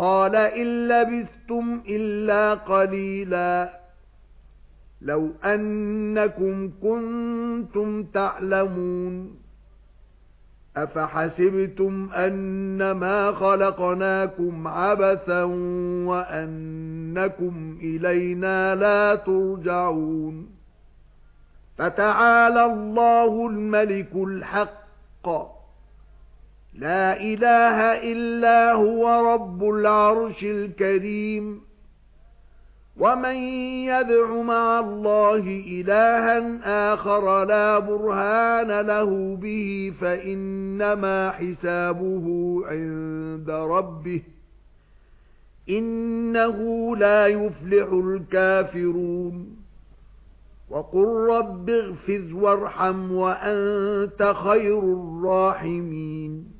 قَالَ إِن لَّبِثْتُمْ إِلَّا قَلِيلًا. لَوْ أَنَّكُمْ كُنتُمْ تَعْلَمُونَ. أَفَحَسِبْتُمْ أَنَّمَا خَلَقْنَاكُمْ عَبَثًا وَأَنَّكُمْ إِلَيْنَا لَا تُرْجَعُونَ. فَتَعَالَى اللَّهُ الْمَلِكُ الْحَقُّ. لا إله إلا هو رب العرش الكريم. ومن يدع مع الله إلها آخر لا برهان له به فإنما حسابه عند ربه. إنه لا يفلح الكافرون. وقل رب اغفر وارحم وأنت خير الراحمين.